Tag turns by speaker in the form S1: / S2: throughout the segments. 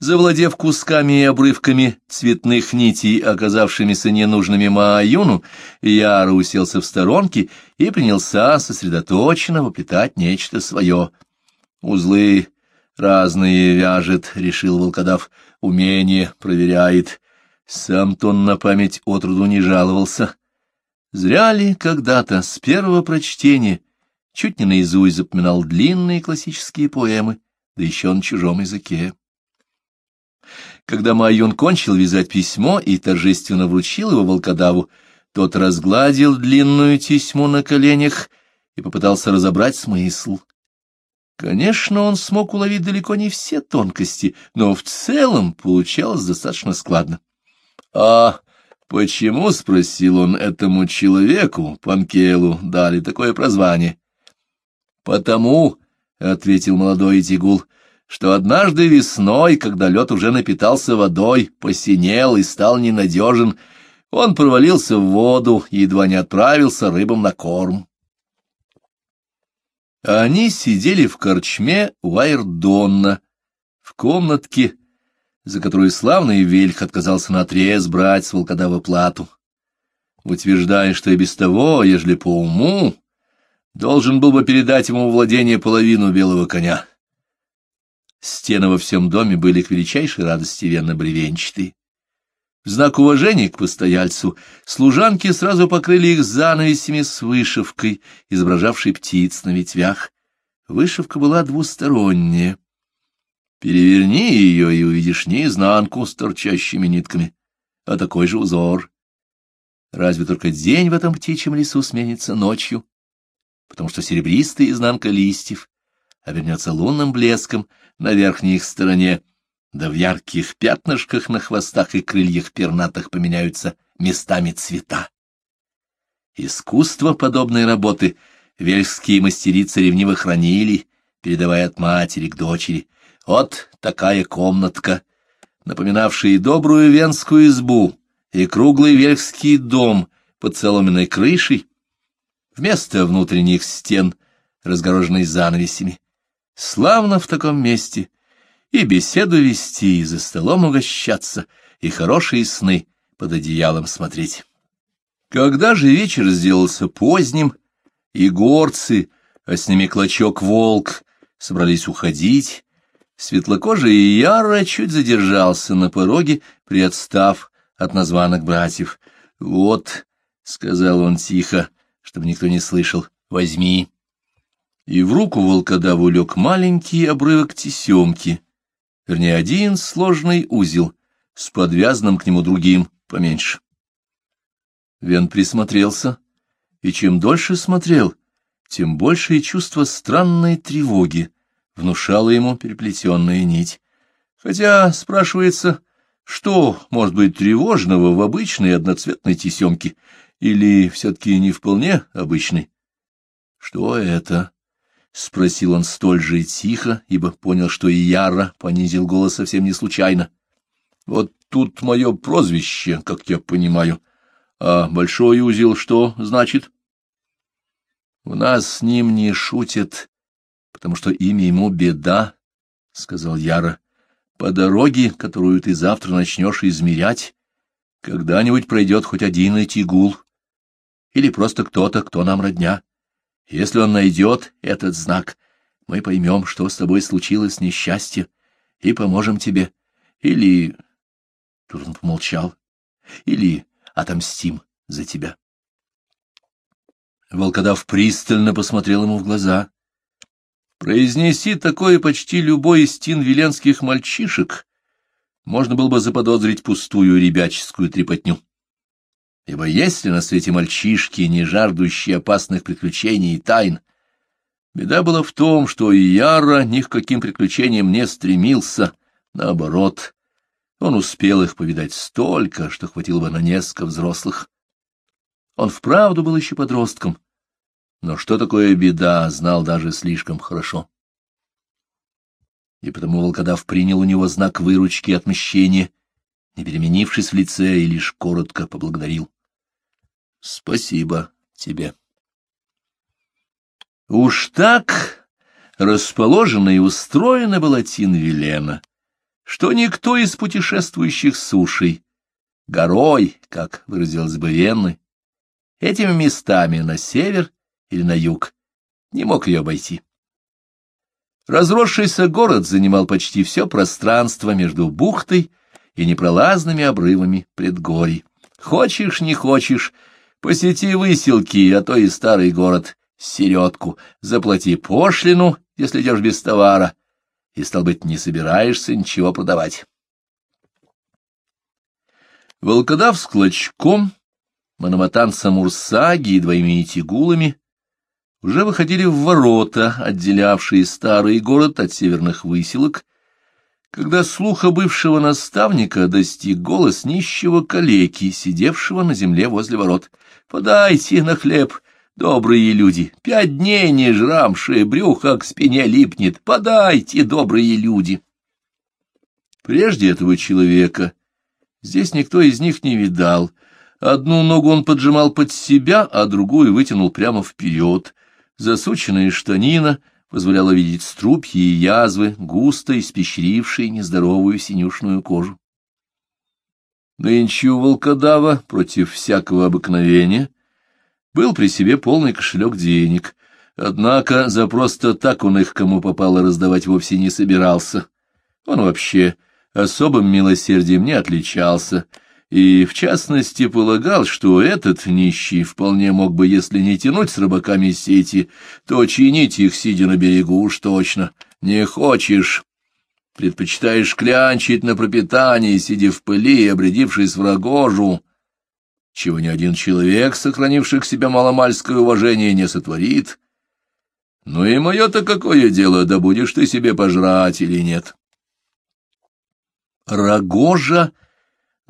S1: Завладев кусками и обрывками цветных нитей, оказавшимися ненужными Мааюну, Яра уселся в сторонке и принялся сосредоточенно выплетать нечто свое. «Узлы разные вяжет», — решил волкодав, — «умение проверяет». Сам-то на память отроду не жаловался. Зря ли когда-то с первого прочтения чуть не наизусть запоминал длинные классические поэмы, да еще на чужом языке. Когда Майон кончил вязать письмо и торжественно вручил его волкодаву, тот разгладил длинную тесьму на коленях и попытался разобрать смысл. Конечно, он смог уловить далеко не все тонкости, но в целом получалось достаточно складно. — А почему, — спросил он, — этому человеку, Панкелу, дали такое прозвание? — Потому, — ответил молодой Тигул, — что однажды весной, когда лед уже напитался водой, посинел и стал ненадежен, он провалился в воду и едва не отправился рыбам на корм. Они сидели в корчме Уайрдонна, в комнатке, за которую славный Вельх отказался наотрез брать с волкодава плату, утверждая, что и без того, ежели по уму, должен был бы передать ему владение половину белого коня. Стены во всем доме были к величайшей радости венно-бревенчатые. В знак уважения к постояльцу служанки сразу покрыли их занавесями с вышивкой, изображавшей птиц на ветвях. Вышивка была двусторонняя. Переверни ее, и увидишь не изнанку с торчащими нитками, а такой же узор. Разве только день в этом птичьем лесу сменится ночью, потому что серебристая изнанка листьев обернется лунным блеском на верхней их стороне, да в ярких пятнышках на хвостах и крыльях пернатых поменяются местами цвета. Искусство подобной работы вельские мастерицы ревниво хранили, передавая от матери к дочери. Вот такая комнатка, напоминавшая и добрую венскую избу, и круглый вельский дом под соломенной крышей, вместо внутренних стен, разгороженной занавесями. Славно в таком месте и беседу вести, и за столом угощаться, и хорошие сны под одеялом смотреть. Когда же вечер сделался поздним, и горцы, а с ними клочок-волк, собрались уходить, светлокожий Яра чуть задержался на пороге, приотстав от названных братьев. «Вот», — сказал он тихо, чтобы никто не слышал, — «возьми» и в руку волкодаву лег маленький обрывок тесемки, вернее, один сложный узел с подвязанным к нему другим поменьше. Вен присмотрелся, и чем дольше смотрел, тем большее чувство странной тревоги внушала ему переплетенная нить. Хотя, спрашивается, что может быть тревожного в обычной одноцветной тесемке, или все-таки не вполне обычной? Что это? — спросил он столь же тихо, ибо понял, что и Яра понизил голос совсем не случайно. — Вот тут мое прозвище, как я понимаю. А большой узел что значит? — У нас с ним не шутят, потому что имя ему беда, — сказал Яра. — По дороге, которую ты завтра начнешь измерять, когда-нибудь пройдет хоть один этигул. Или просто кто-то, кто нам родня. Если он найдет этот знак, мы поймем, что с тобой случилось несчастье, и поможем тебе. Или... Тут он помолчал. Или отомстим за тебя. Волкодав пристально посмотрел ему в глаза. Произнеси такое почти любой из тинвиленских мальчишек, можно было бы заподозрить пустую ребяческую трепотню. Ибо есть ли на свете мальчишки, не жаждущие опасных приключений и тайн? Беда была в том, что и Яра ни к каким приключениям не стремился, наоборот. Он успел их повидать столько, что хватило бы на несколько взрослых. Он вправду был еще подростком, но что такое беда, знал даже слишком хорошо. И потому волкодав принял у него знак выручки и отмщения, не переменившись в лице, и лишь коротко поблагодарил. — Спасибо тебе. Уж так расположена и устроена была Тин Велена, что никто из путешествующих сушей, горой, как выразилась бы Венны, этими местами на север или на юг не мог ее обойти. Разросшийся город занимал почти все пространство между бухтой и непролазными обрывами предгорий. Хочешь, не хочешь, посети выселки, а то и старый город, середку, заплати пошлину, если идешь без товара, и, стал быть, не собираешься ничего продавать. Волкодав с клочком, Мономатан Самурсаги и двоими тигулами уже выходили в ворота, отделявшие старый город от северных выселок, когда слуха бывшего наставника достиг голос нищего калеки, сидевшего на земле возле ворот. «Подайте на хлеб, добрые люди, пять дней не жрамшие, брюхо к спине липнет, подайте, добрые люди!» Прежде этого человека здесь никто из них не видал. Одну ногу он поджимал под себя, а другую вытянул прямо вперед. Засученная штанина позволяла видеть струпья и язвы, густо испещрившие нездоровую синюшную кожу. Нынче у волкодава, против всякого обыкновения, был при себе полный кошелек денег, однако за просто так он их кому попало раздавать вовсе не собирался. Он вообще особым милосердием не отличался, и, в частности, полагал, что этот нищий вполне мог бы, если не тянуть с рыбаками сети, то чинить их, сидя на берегу, уж точно. Не хочешь. Предпочитаешь клянчить на пропитании, сидя в пыли и обрядившись в рогожу, чего ни один человек, сохранивший к себе маломальское уважение, не сотворит. Ну и мое-то какое дело, да будешь ты себе пожрать или нет. Рогожа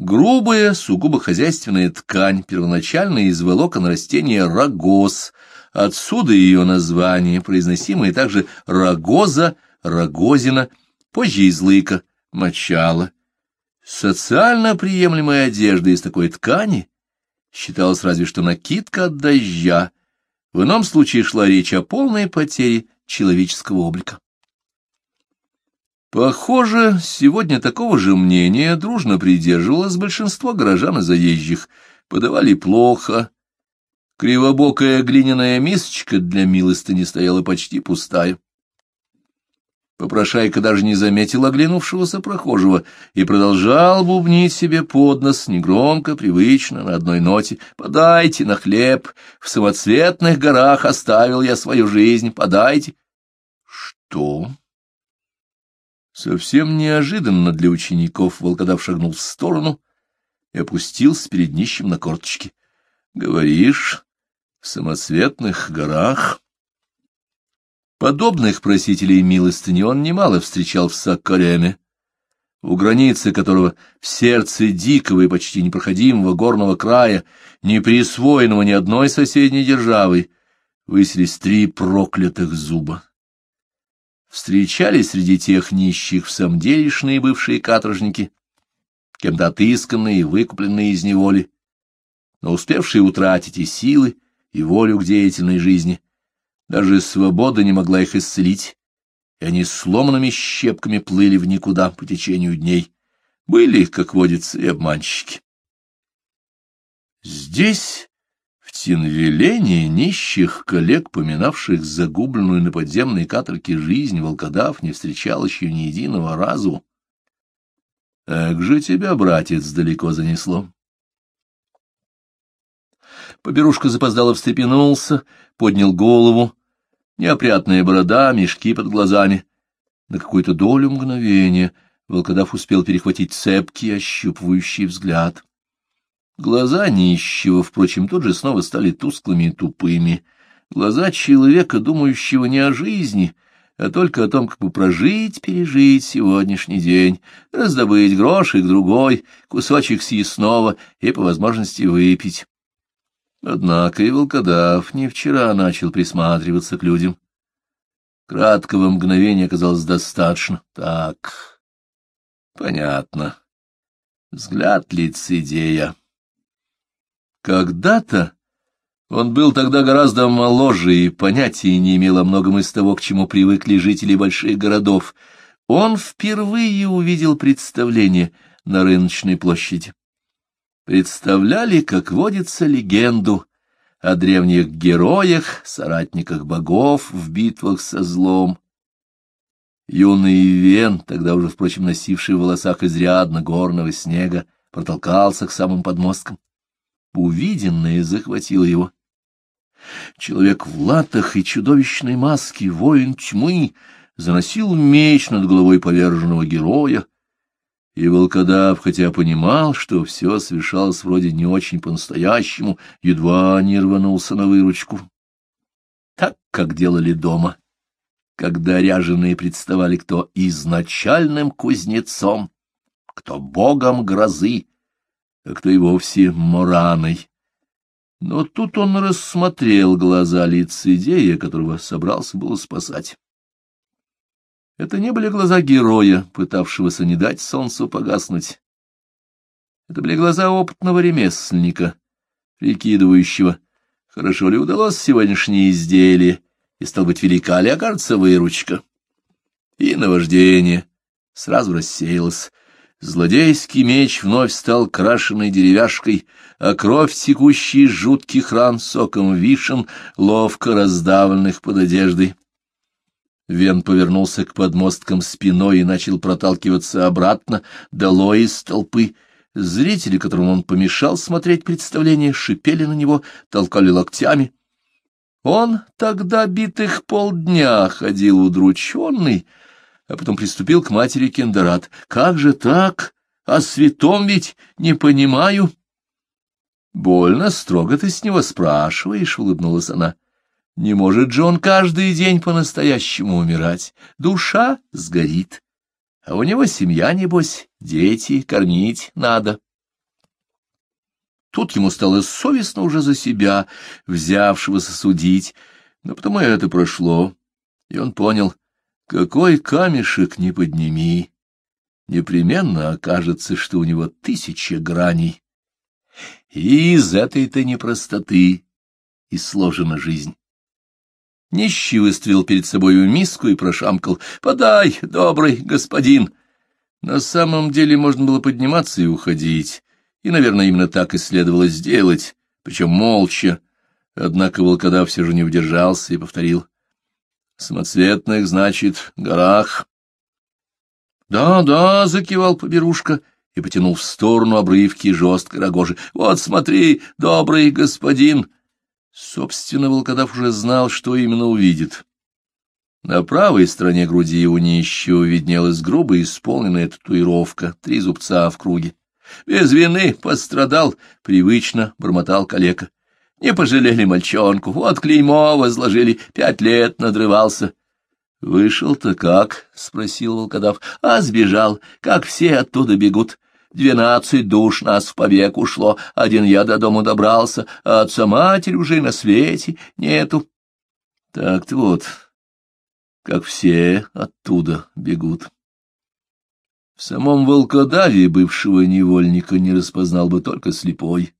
S1: Грубая, сугубо хозяйственная ткань, первоначально из волокон растения рогоз, отсюда ее название, произносимое также рогоза, рогозина, позже из лыка, мочала. Социально приемлемая одежда из такой ткани считалась разве что накидка от дождя, в ином случае шла речь о полной потере человеческого облика. Похоже, сегодня такого же мнения дружно придерживалось большинство горожан и заезжих. Подавали плохо. Кривобокая глиняная мисочка для милостыни стояла почти пустая. Попрошайка даже не заметил оглянувшегося прохожего и продолжал бубнить себе под нос, негромко, привычно, на одной ноте. «Подайте на хлеб! В самоцветных горах оставил я свою жизнь, подайте!» «Что?» Совсем неожиданно для учеников волкодав шагнул в сторону и опустился перед нищим на корточки. — Говоришь, в самоцветных горах? Подобных просителей милостыни он немало встречал в Саккареме, у границы которого в сердце дикого и почти непроходимого горного края, не присвоенного ни одной соседней державой, выселись три проклятых зуба встречали среди тех нищих в самом делешные бывшие каторжники, кем-то отысканные и выкупленные из неволи, но успевшие утратить и силы, и волю к деятельной жизни. Даже свобода не могла их исцелить, и они сломанными щепками плыли в никуда по течению дней. Были, как водится, и обманщики. Здесь в Тинвелении нищих коллег, поминавших загубленную на подземной каторге жизнь, волкодав не встречал еще ни единого разу. Как же тебя, братец, далеко занесло? Поберушка запоздало встрепенулся, поднял голову. Неопрятная борода, мешки под глазами. На какую-то долю мгновения волкодав успел перехватить цепкий, ощупывающий взгляд. Глаза нищего, впрочем, тут же снова стали тусклыми и тупыми. Глаза человека, думающего не о жизни, а только о том, как бы прожить, пережить сегодняшний день, раздобыть грошик другой, кусочек съестного и, по возможности, выпить. Однако и волкодав не вчера начал присматриваться к людям. Краткого мгновения оказалось достаточно. Так, понятно. Взгляд лицедея. Когда-то он был тогда гораздо моложе и понятия не имел о многом из того, к чему привыкли жители больших городов. он впервые увидел представление на рыночной площади. Представляли, как водится, легенду о древних героях, соратниках богов в битвах со злом. Юный Вен, тогда уже, впрочем, носивший в волосах изрядно горного снега, протолкался к самым подмосткам. Увиденное захватило его. Человек в латах и чудовищной маске, воин тьмы, заносил меч над головой поверженного героя, и волкодав, хотя понимал, что все совершалось вроде не очень по-настоящему, едва не рванулся на выручку. Так, как делали дома, когда ряженые представали кто изначальным кузнецом, кто богом грозы, а кто и вовсе мораной. Но тут он рассмотрел глаза лицедея, которого собрался было спасать. Это не были глаза героя, пытавшегося не дать солнцу погаснуть. Это были глаза опытного ремесленника, прикидывающего, хорошо ли удалось сегодняшнее изделие, и, стал быть, велика ли окажется выручка. И наваждение сразу рассеялось, Злодейский меч вновь стал крашеной деревяшкой, а кровь, текущая из жутких ран соком вишен, ловко раздавленных под одеждой. Вен повернулся к подмосткам спиной и начал проталкиваться обратно, долой из толпы. Зрители, которым он помешал смотреть представление, шипели на него, толкали локтями. Он тогда битых полдня ходил удрученный, а потом приступил к матери Кендерат. «Как же так? О святом ведь не понимаю». «Больно строго ты с него спрашиваешь», — улыбнулась она. «Не может же он каждый день по-настоящему умирать. Душа сгорит. А у него семья, небось, дети, кормить надо». Тут ему стало совестно уже за себя, взявшегося судить, но потом это прошло, и он понял, какой камешек не подними, непременно окажется, что у него тысяча граней. И из этой-то непростоты и сложена жизнь. Нищий выставил перед собою миску и прошамкал «Подай, добрый господин!» На самом деле можно было подниматься и уходить, и, наверное, именно так и следовало сделать, причем молча. Однако волкодав все же не удержался и повторил Самоцветных, значит, горах. Да, да, закивал поберушка и потянул в сторону обрывки жесткой рогожи. Вот смотри, добрый господин. Собственно, волкодав уже знал, что именно увидит. На правой стороне груди у нищего виднелась грубо исполненная татуировка, три зубца в круге. Без вины пострадал, привычно бормотал калека. Не пожалели мальчонку, вот клеймо возложили, пять лет надрывался. — Вышел-то как? — спросил волкодав. — А сбежал, как все оттуда бегут. Двенадцать душ нас в побег ушло, один я до дому добрался, а отца-матерь уже на свете нету. Так-то вот, как все оттуда бегут. В самом волкодаве бывшего невольника не распознал бы только слепой.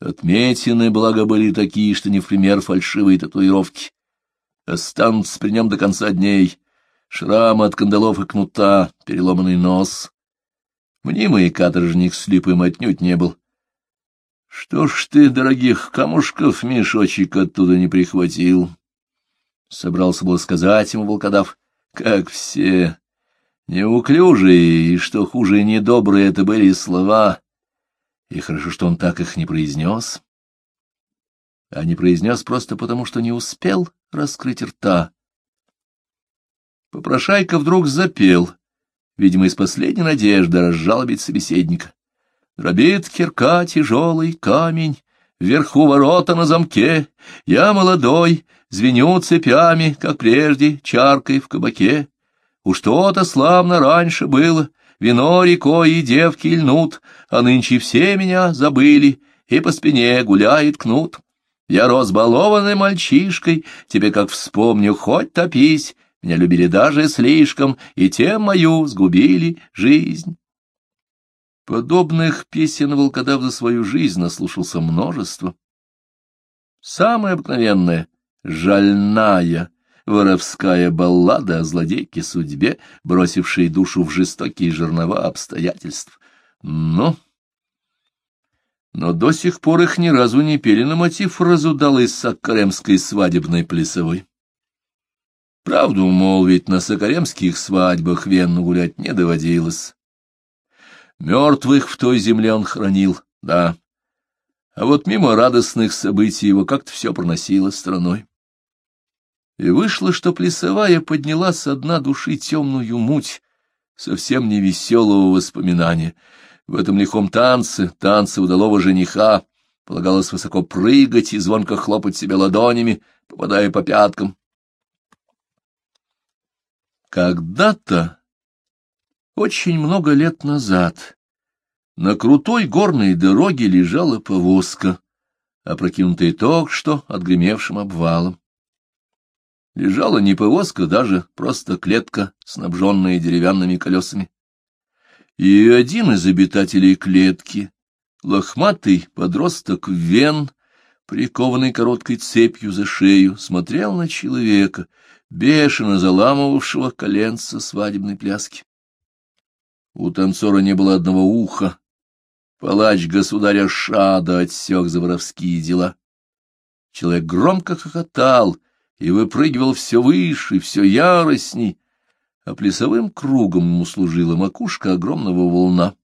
S1: Отметины, благо, были такие, что не в пример фальшивые татуировки. Останутся при нем до конца дней. Шрамы от кандалов и кнута, переломанный нос. Мнимый каторжник слепым отнюдь не был. Что ж ты, дорогих камушков, мешочек оттуда не прихватил? Собрался было сказать ему волкодав, как все. Неуклюжие, и, что хуже, недобрые это были слова и хорошо, что он так их не произнес. А не произнес просто потому, что не успел раскрыть рта. Попрошайка вдруг запел, видимо, из последней надежды разжалобить собеседника. Дробит кирка тяжелый камень, вверху ворота на замке. Я молодой, звеню цепями, как прежде, чаркой в кабаке. Уж то-то славно раньше было, Вино рекой и девки льнут, а нынче все меня забыли, и по спине гуляет кнут. Я рос балованной мальчишкой, тебе как вспомню, хоть топись, меня любили даже слишком, и тем мою сгубили жизнь. Подобных песен волкодав за свою жизнь наслушался множество. Самое обыкновенное — жальная, воровская баллада о злодейке судьбе, бросившей душу в жестокие жернова обстоятельств. Но... Но до сих пор их ни разу не пели на мотив разудалой саккаремской свадебной плясовой. Правду, мол, ведь на сакаремских свадьбах Венну гулять не доводилось. Мертвых в той земле он хранил, да. А вот мимо радостных событий его как-то все проносило стороной. И вышло, что плясовая подняла со дна души темную муть, совсем не веселого воспоминания. В этом лихом танце, танце удалого жениха, полагалось высоко прыгать и звонко хлопать себя ладонями, попадая по пяткам. Когда-то, очень много лет назад, на крутой горной дороге лежала повозка, опрокинутая только что отгремевшим обвалом. Лежала не повозка, даже просто клетка, снабженная деревянными колесами. И один из обитателей клетки, лохматый подросток Вен, прикованный короткой цепью за шею, смотрел на человека, бешено заламывавшего коленца свадебной пляски. У танцора не было одного уха. Палач государя Шада отсек за воровские дела. Человек громко хохотал и выпрыгивал все выше, все яростней, а плясовым кругом ему служила макушка огромного волна,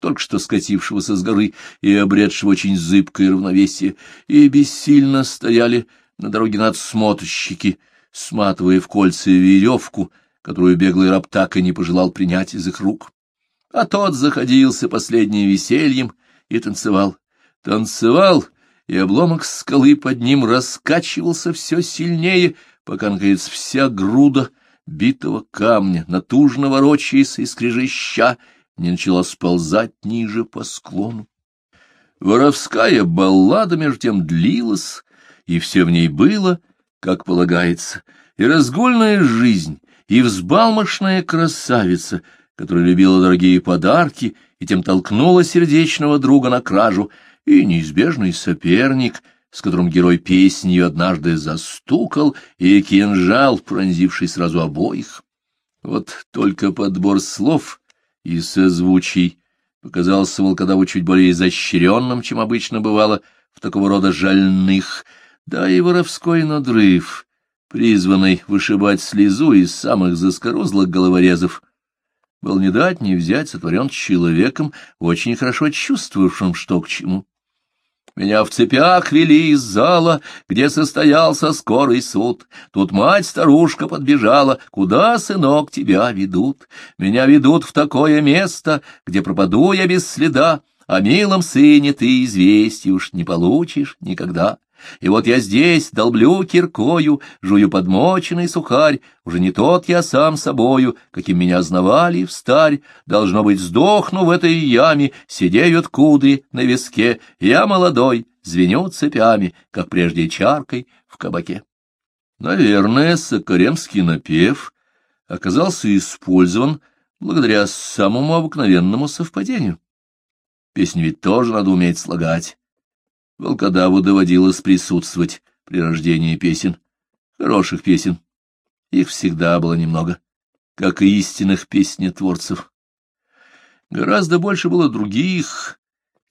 S1: только что скатившегося с горы и обретшего очень зыбкое равновесие, и бессильно стояли на дороге надсмотрщики — сматывая в кольца веревку, которую беглый раб так и не пожелал принять из их рук. А тот заходился последним весельем и танцевал. Танцевал, и обломок скалы под ним раскачивался все сильнее, пока, наконец, вся груда битого камня, натужно ворочаясь и скрежеща, не начала сползать ниже по склону. Воровская баллада между тем длилась, и все в ней было — как полагается, и разгульная жизнь, и взбалмошная красавица, которая любила дорогие подарки и тем толкнула сердечного друга на кражу, и неизбежный соперник, с которым герой песни ее однажды застукал, и кинжал, пронзивший сразу обоих. Вот только подбор слов и созвучий показался волкодаву чуть более изощренным, чем обычно бывало в такого рода жальных, да и воровской надрыв, призванный вышибать слезу из самых заскорузлых головорезов, был не дать не взять сотворен человеком, очень хорошо чувствовавшим, что к чему. Меня в цепях вели из зала, где состоялся скорый суд. Тут мать-старушка подбежала, куда, сынок, тебя ведут? Меня ведут в такое место, где пропаду я без следа, о милом сыне ты известий уж не получишь никогда. И вот я здесь долблю киркою, жую подмоченный сухарь, уже не тот я сам собою, каким меня знавали в старь. Должно быть, сдохну в этой яме, сидеют кудри на виске, я молодой, звеню цепями, как прежде чаркой в кабаке. Наверное, сокаремский напев оказался использован благодаря самому обыкновенному совпадению. Песню ведь тоже надо уметь слагать. Волкодаву доводилось присутствовать при рождении песен, хороших песен. Их всегда было немного, как и истинных песнетворцев. Гораздо больше было других,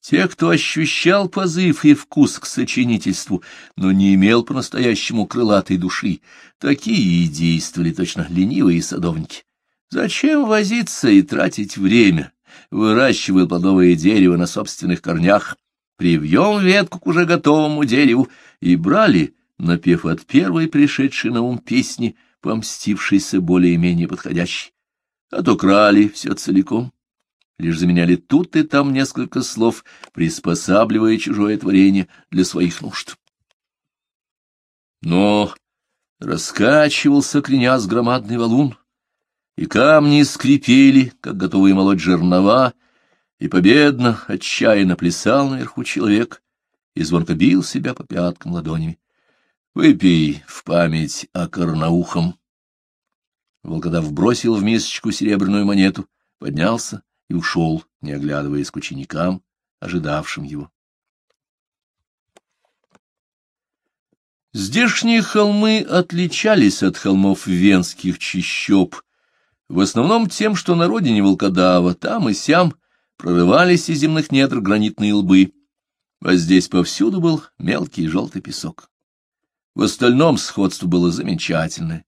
S1: тех, кто ощущал позыв и вкус к сочинительству, но не имел по-настоящему крылатой души. Такие и действовали точно ленивые садовники. Зачем возиться и тратить время, выращивая плодовое дерево на собственных корнях? Привьем ветку к уже готовому дереву, и брали, напев от первой пришедшей на ум песни, помстившейся более-менее подходящей. А то крали все целиком, лишь заменяли тут и там несколько слов, приспосабливая чужое творение для своих нужд. Но раскачивался, кренясь громадный валун, и камни скрипели, как готовые молоть жернова, и победно, отчаянно плясал наверху человек и звонко бил себя по пяткам ладонями. Выпей в память о Карнаухом. Волкодав бросил в мисочку серебряную монету, поднялся и ушел, не оглядываясь к ученикам, ожидавшим его. Здешние холмы отличались от холмов венских чащоб, в основном тем, что на родине волкодава там и сям прорывались из земных недр гранитные лбы, а здесь повсюду был мелкий желтый песок. В остальном сходство было замечательное.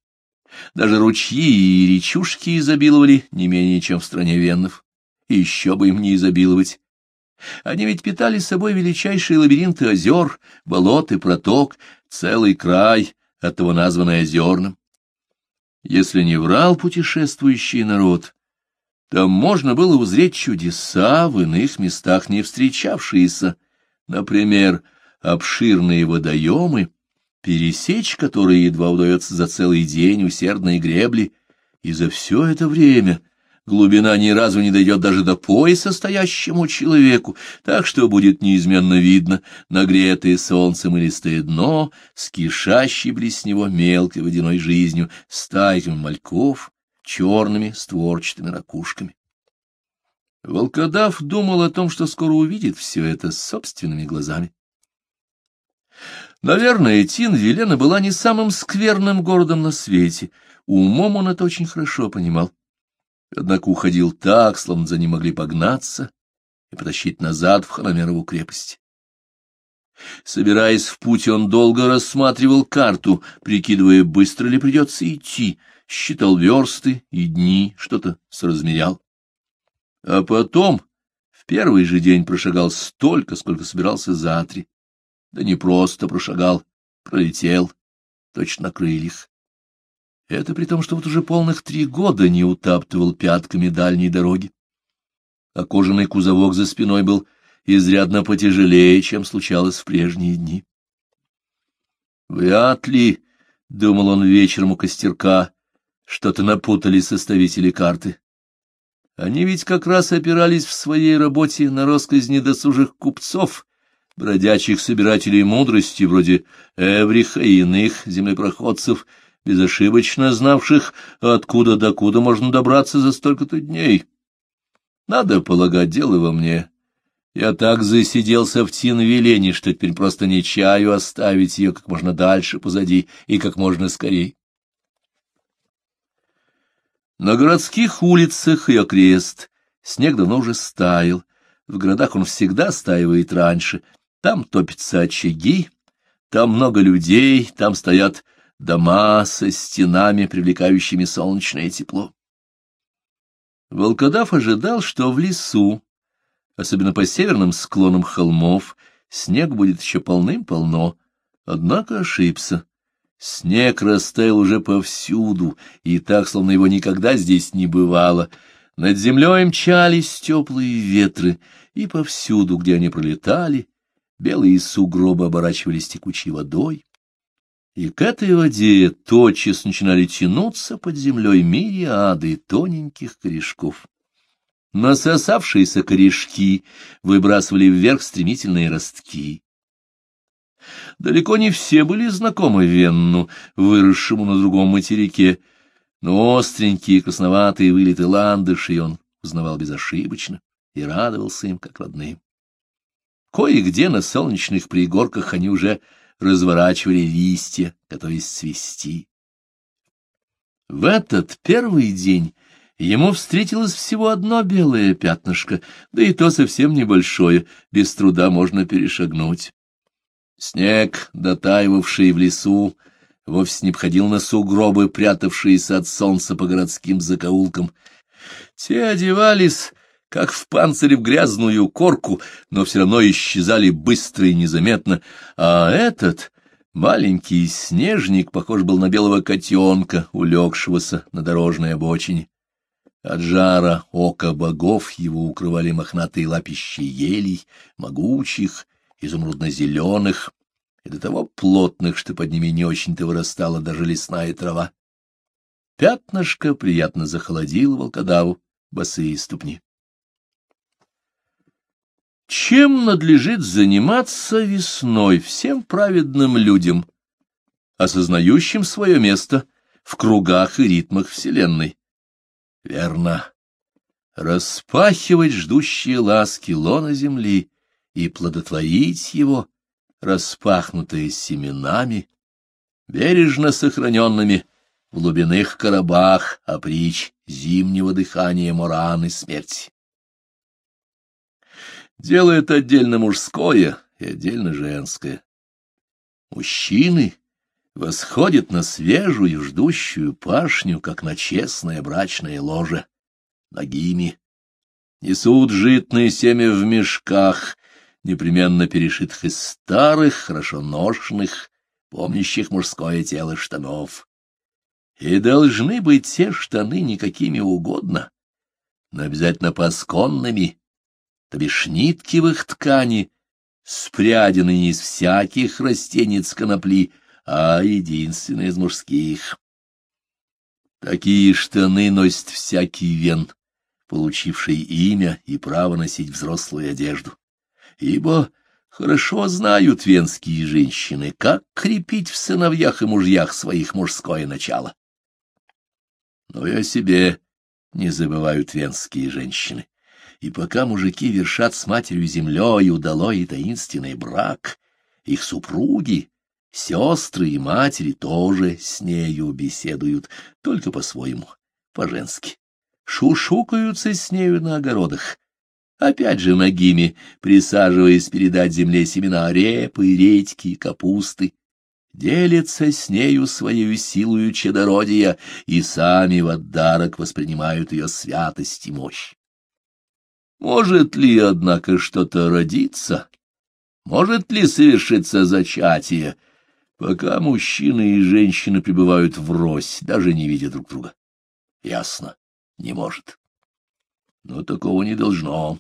S1: Даже ручьи и речушки изобиловали не менее, чем в стране веннов. И еще бы им не изобиловать. Они ведь питали собой величайшие лабиринты озер, болот и проток, целый край, оттого названный озерным. Если не врал путешествующий народ, там можно было узреть чудеса, в иных местах не встречавшиеся, например, обширные водоемы, пересечь которые едва удается за целый день усердной гребли, и за все это время глубина ни разу не дойдет даже до пояса стоящему человеку, так что будет неизменно видно нагретое солнцем и листое дно с кишащей близ него мелкой водяной жизнью, стайками мальков, черными створчатыми ракушками. Волкодав думал о том, что скоро увидит все это собственными глазами. Наверное, Тин-Велена была не самым скверным городом на свете. Умом он это очень хорошо понимал. Однако уходил так, словно за ним могли погнаться и потащить назад в Харамерову крепость. Собираясь в путь, он долго рассматривал карту, прикидывая, быстро ли придется идти, считал версты и дни, что-то соразмерял. А потом в первый же день прошагал столько, сколько собирался за три. Да не просто прошагал, пролетел, точно на крыльях. Это при том, что вот уже полных три года не утаптывал пятками дальней дороги. А кожаный кузовок за спиной был изрядно потяжелее, чем случалось в прежние дни. Вряд ли, — думал он вечером у костерка, — что-то напутали составители карты. Они ведь как раз опирались в своей работе на росказни досужих купцов, бродячих собирателей мудрости, вроде Эвриха и иных землепроходцев, безошибочно знавших, откуда до куда можно добраться за столько-то дней. Надо полагать дело во мне. Я так засиделся в Тин-Велене, что теперь просто не чаю оставить ее как можно дальше позади и как можно скорей. На городских улицах и окрест снег давно уже стаял. В городах он всегда стаивает раньше, там топятся очаги, там много людей, там стоят дома со стенами, привлекающими солнечное тепло. Волкодав ожидал, что в лесу, особенно по северным склонам холмов, снег будет еще полным-полно, однако ошибся. Снег растаял уже повсюду, и так, словно его никогда здесь не бывало. Над землей мчались теплые ветры, и повсюду, где они пролетали, белые сугробы оборачивались текучей водой, и к этой воде тотчас начинали тянуться под землей мириады тоненьких корешков. Насосавшиеся корешки выбрасывали вверх стремительные ростки. Далеко не все были знакомы Венну, выросшему на другом материке, но остренькие красноватые вылеты ландыши он узнавал безошибочно и радовался им как родным. Кое-где на солнечных пригорках они уже разворачивали листья, готовясь свисти. В этот первый день ему встретилось всего одно белое пятнышко, да и то совсем небольшое, без труда можно перешагнуть. Снег, дотаивавший в лесу, вовсе не обходил на сугробы, прятавшиеся от солнца по городским закоулкам. Те одевались как в панцире в грязную корку, но все равно исчезали быстро и незаметно, а этот маленький снежник похож был на белого котенка, улегшегося на дорожной обочине. От жара ока богов его укрывали мохнатые лапищи елей, могучих, изумрудно-зеленых, и до того плотных, что под ними не очень-то вырастала даже лесная трава. Пятнышко приятно захолодило волкодаву босые ступни. Чем надлежит заниматься весной всем праведным людям, осознающим свое место в кругах и ритмах Вселенной? Верно. Распахивать ждущие ласки лона земли и плодотворить его, распахнутое семенами, бережно сохраненными в глубинных коробах оприч зимнего дыхания моран и смерти. Делает отдельно мужское и отдельно женское. Мужчины восходят на свежую ждущую пашню, как на честное брачное ложе, ногими. Несут житное семя в мешках, непременно перешитых из старых, хорошо ношенных, помнящих мужское тело штанов. И должны быть те штаны никакими угодно, но обязательно пасконными, то бишь нитки в их ткани, спрядены не из всяких растениц конопли, а единственные из мужских. Такие штаны носит всякий вен, получивший имя и право носить взрослую одежду, ибо хорошо знают венские женщины, как крепить в сыновьях и мужьях своих мужское начало. Но и о себе не забывают венские женщины и пока мужики вершат с матерью землей удалой и таинственный брак, их супруги, сестры и матери тоже с нею беседуют, только по-своему, по-женски. Шушукаются с нею на огородах, опять же ногими, присаживаясь передать земле семена репы, редьки, капусты, делятся с нею своей силою чадородия и сами в отдарок воспринимают ее святость и мощь. Может ли, однако, что-то родиться? Может ли совершиться зачатие, пока мужчины и женщины пребывают врозь, даже не видя друг друга? Ясно, не может. Но такого не должно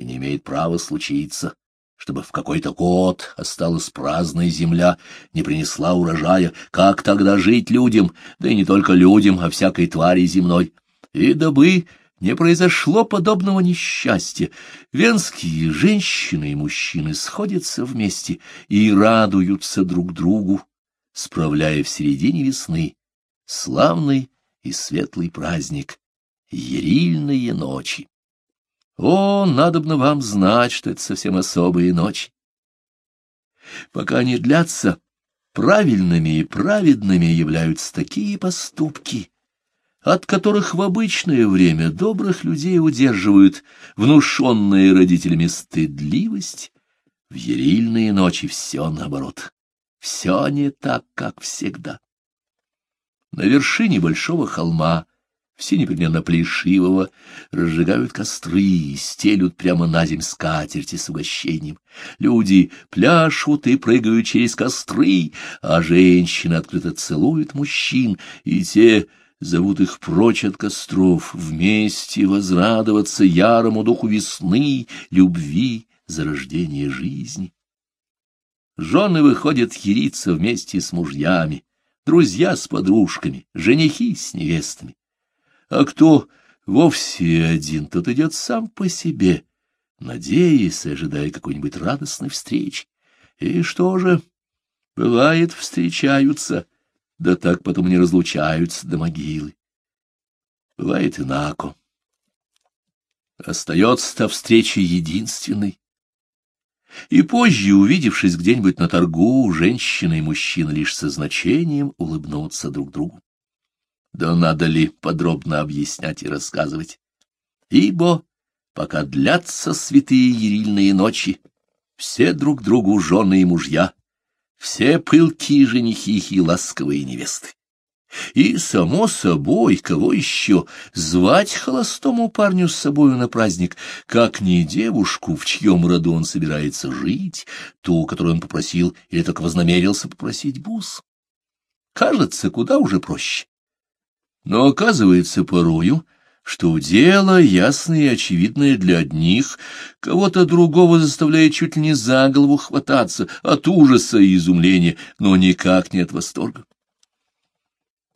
S1: и не имеет права случиться, чтобы в какой-то год осталась праздная земля, не принесла урожая, как тогда жить людям, да и не только людям, а всякой твари земной, и дабы не произошло подобного несчастья. Венские женщины и мужчины сходятся вместе и радуются друг другу, справляя в середине весны славный и светлый праздник — Ерильные ночи. О, надобно вам знать, что это совсем особые ночи. Пока они длятся, правильными и праведными являются такие поступки, от которых в обычное время добрых людей удерживают внушенные родителями стыдливость, в ерильные ночи все наоборот. Все не так, как всегда. На вершине большого холма, все непременно плешивого, разжигают костры стелют прямо на земь скатерти с угощением. Люди пляшут и прыгают через костры, а женщины открыто целуют мужчин, и те зовут их прочь от костров, вместе возрадоваться ярому духу весны, любви, зарождения жизни. Жены выходят хириться вместе с мужьями, друзья с подружками, женихи с невестами. А кто вовсе один, тот идет сам по себе, надеясь, ожидая какой-нибудь радостной встречи. И что же? Бывает, встречаются — да так потом не разлучаются до могилы. Бывает инако. Остается-то встреча единственной. И позже, увидевшись где-нибудь на торгу, женщина и мужчина лишь со значением улыбнутся друг другу. Да надо ли подробно объяснять и рассказывать? Ибо, пока длятся святые ерильные ночи, все друг другу жены и мужья, все пылкие женихи и ласковые невесты. И, само собой, кого еще звать холостому парню с собою на праздник, как не девушку, в чьем роду он собирается жить, ту, которую он попросил или только вознамерился попросить бус? Кажется, куда уже проще. Но оказывается порою, что дело ясное и очевидное для одних, кого-то другого заставляет чуть ли не за голову хвататься от ужаса и изумления, но никак не от восторга.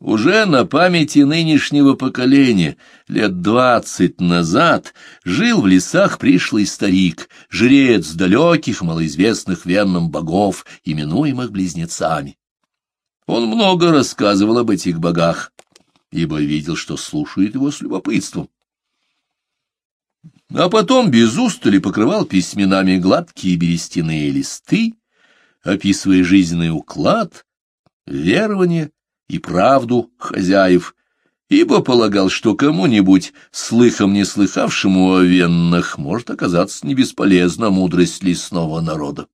S1: Уже на памяти нынешнего поколения, лет двадцать назад, жил в лесах пришлый старик, жрец далеких малоизвестных венным богов, именуемых близнецами. Он много рассказывал об этих богах, ибо видел, что слушает его с любопытством. А потом без устали покрывал письменами гладкие берестяные листы, описывая жизненный уклад, верование и правду хозяев, ибо полагал, что кому-нибудь, слыхом не слыхавшему о веннах, может оказаться не бесполезна мудрость лесного народа.